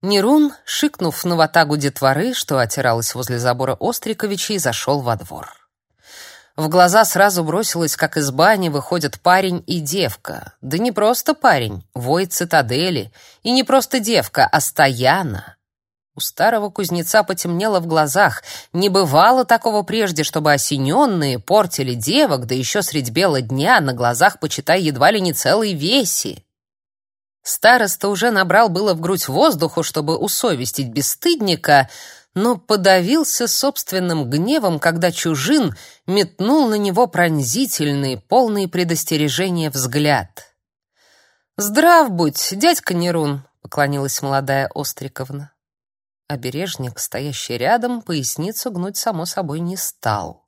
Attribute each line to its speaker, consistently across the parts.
Speaker 1: Нерун, шикнув на ватагу детворы, что отиралась возле забора Остриковичей, зашел во двор. В глаза сразу бросилось, как из бани выходят парень и девка. Да не просто парень, вой цитадели. И не просто девка, а стояна. У старого кузнеца потемнело в глазах. Не бывало такого прежде, чтобы осененные портили девок, да еще средь бела дня, на глазах, почитай, едва ли не целой веси. Староста уже набрал было в грудь воздуху, чтобы усовестить бесстыдника, но подавился собственным гневом, когда чужин метнул на него пронзительный, полный предостережения взгляд. «Здрав будь, дядька Нерун», — поклонилась молодая Остриковна. Обережник, стоящий рядом, поясницу гнуть само собой не стал.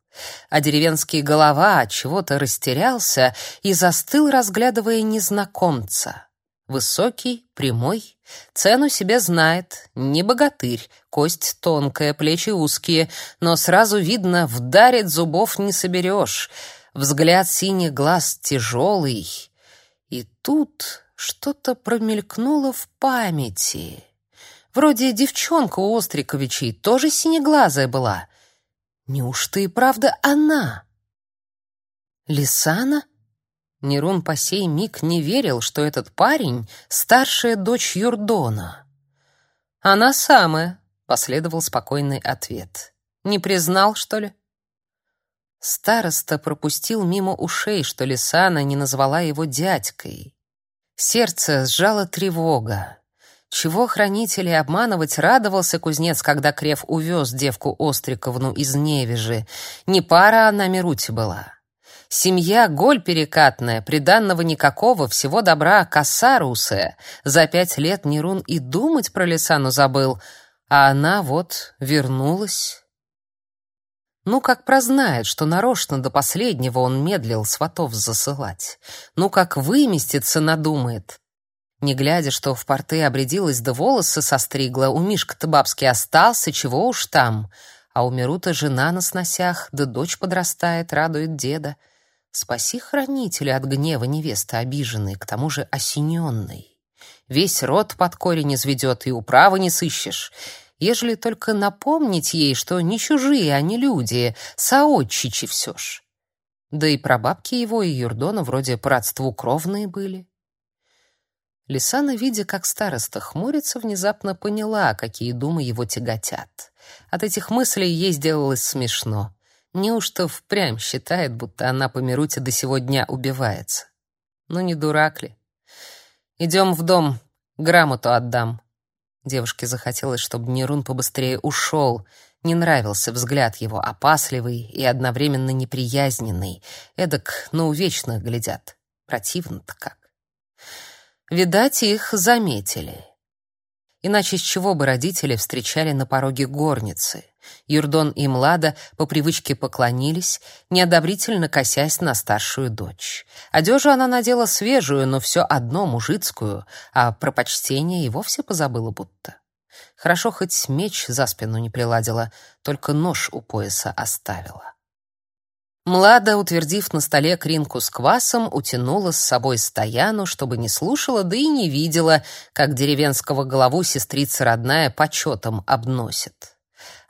Speaker 1: А деревенский голова чего-то растерялся и застыл, разглядывая незнакомца. Высокий, прямой, цену себе знает, не богатырь, кость тонкая, плечи узкие, но сразу видно, вдарит зубов не соберешь. Взгляд синих глаз тяжелый. И тут что-то промелькнуло в памяти. Вроде девчонка у Остриковичей тоже синеглазая была. Неужто и правда она? Лисана? Нерун по сей миг не верил, что этот парень — старшая дочь Юрдона. «Она самая», — последовал спокойный ответ. «Не признал, что ли?» Староста пропустил мимо ушей, что Лисана не назвала его дядькой. Сердце сжало тревога. Чего хранителей обманывать радовался кузнец, когда Крев увез девку Остриковну из Невежи. Не пара она Мирути была. Семья голь перекатная, приданного никакого, всего добра коса русая. За пять лет Нерун и думать про Лисану забыл, а она вот вернулась. Ну, как прознает, что нарочно до последнего он медлил сватов засылать. Ну, как выместиться надумает. Не глядя, что в порты обрядилась да волосы состригла, у Мишка-то бабский остался, чего уж там. А у Мирута жена на сносях, да дочь подрастает, радует деда. Спаси хранителя от гнева невесты обиженной, к тому же осененной. Весь род под корень изведет, и управы не сыщешь. Ежели только напомнить ей, что не чужие они люди, соотчичи все ж. Да и прабабки его и Юрдона вроде по родству кровные были. Лисана, видя, как староста хмурится, внезапно поняла, какие думы его тяготят. От этих мыслей ей сделалось смешно. Неужто впрямь считает, будто она по Мируте до сего дня убивается? Ну не дурак ли? Идем в дом, грамоту отдам. Девушке захотелось, чтобы Нерун побыстрее ушел. Не нравился взгляд его, опасливый и одновременно неприязненный. Эдак на увечно глядят. Противно-то как. Видать, их заметили. Иначе с чего бы родители встречали на пороге горницы? Юрдон и Млада по привычке поклонились, неодобрительно косясь на старшую дочь. Одежу она надела свежую, но все одно мужицкую, а про почтение и вовсе позабыла будто. Хорошо хоть меч за спину не приладила, только нож у пояса оставила. Млада, утвердив на столе кринку с квасом, утянула с собой стояну, чтобы не слушала, да и не видела, как деревенского голову сестрица родная почетом обносит.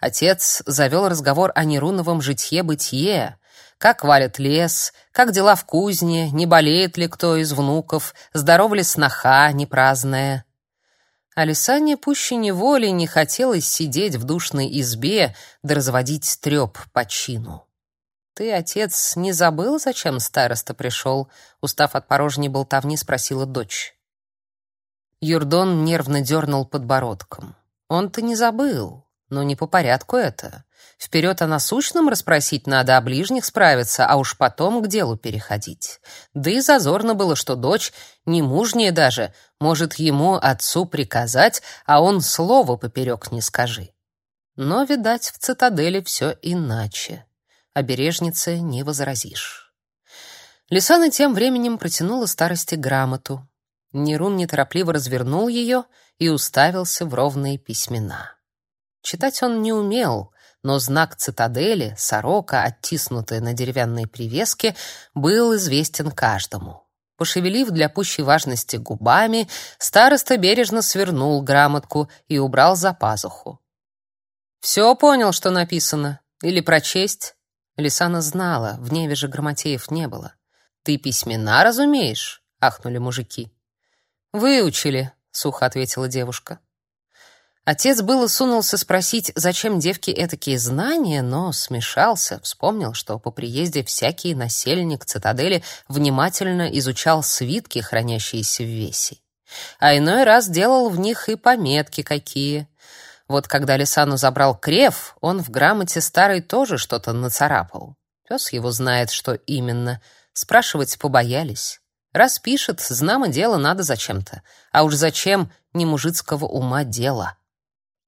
Speaker 1: Отец завел разговор о Неруновом житье-бытие, как валит лес, как дела в кузне, не болеет ли кто из внуков, здорова ли сноха непраздная. А Лисане пуще неволи не хотелось сидеть в душной избе да разводить треп по чину. «Ты, отец, не забыл, зачем староста пришел?» Устав от порожней болтовни, спросила дочь. Юрдон нервно дернул подбородком. «Он-то не забыл, но не по порядку это. Вперед о насущном расспросить надо, о ближних справиться, а уж потом к делу переходить. Да и зазорно было, что дочь, не мужняя даже, может ему, отцу, приказать, а он слова поперек не скажи. Но, видать, в цитадели все иначе обережнице не возразишь. Лисана тем временем протянула старости грамоту. Нерун неторопливо развернул ее и уставился в ровные письмена. Читать он не умел, но знак цитадели, сорока, оттиснутая на деревянной привеске, был известен каждому. Пошевелив для пущей важности губами, староста бережно свернул грамотку и убрал за пазуху. «Все понял, что написано? Или прочесть?» Лисана знала, в Неве же грамотеев не было. «Ты письмена разумеешь?» — ахнули мужики. «Выучили», — сухо ответила девушка. Отец было сунулся спросить, зачем девке этакие знания, но смешался, вспомнил, что по приезде всякий насельник цитадели внимательно изучал свитки, хранящиеся в весе. А иной раз делал в них и пометки какие. Вот когда Лисану забрал крев, он в грамоте старой тоже что-то нацарапал. Пес его знает, что именно. Спрашивать побоялись. Раз пишет, знамо дело надо зачем-то. А уж зачем не мужицкого ума дело.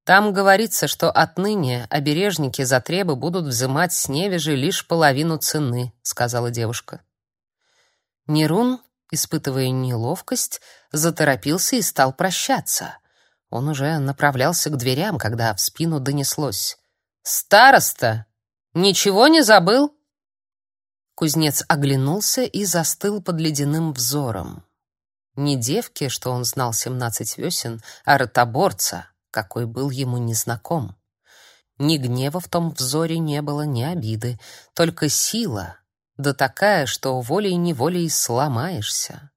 Speaker 1: Там говорится, что отныне обережники за требы будут взимать с невежи лишь половину цены, сказала девушка. Нерун, испытывая неловкость, заторопился и стал прощаться. Он уже направлялся к дверям, когда в спину донеслось: "Староста, ничего не забыл?" Кузнец оглянулся и застыл под ледяным взором. Не девки, что он знал семнадцать весен, а ротоборца, какой был ему незнаком. Ни гнева в том взоре не было, ни обиды, только сила, да такая, что волей-неволей сломаешься.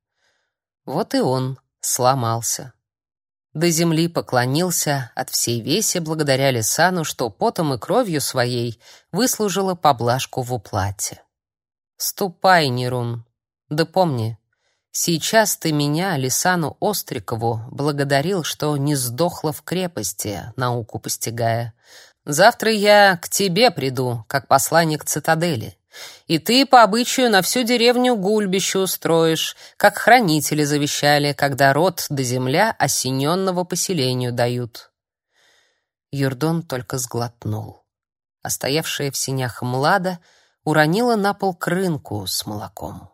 Speaker 1: Вот и он сломался. До земли поклонился от всей весе благодаря Лисану, что потом и кровью своей выслужила поблажку в уплате. Ступай, Нерун, да помни, Сейчас ты меня, Лисану Острикову, благодарил, что не сдохла в крепости, науку постигая. Завтра я к тебе приду, как посланник цитадели. И ты по обычаю на всю деревню гульбище устроишь, как хранители завещали, когда род до земля осененного поселению дают. Юрдон только сглотнул. А в синях Млада уронила на пол крынку с молоком.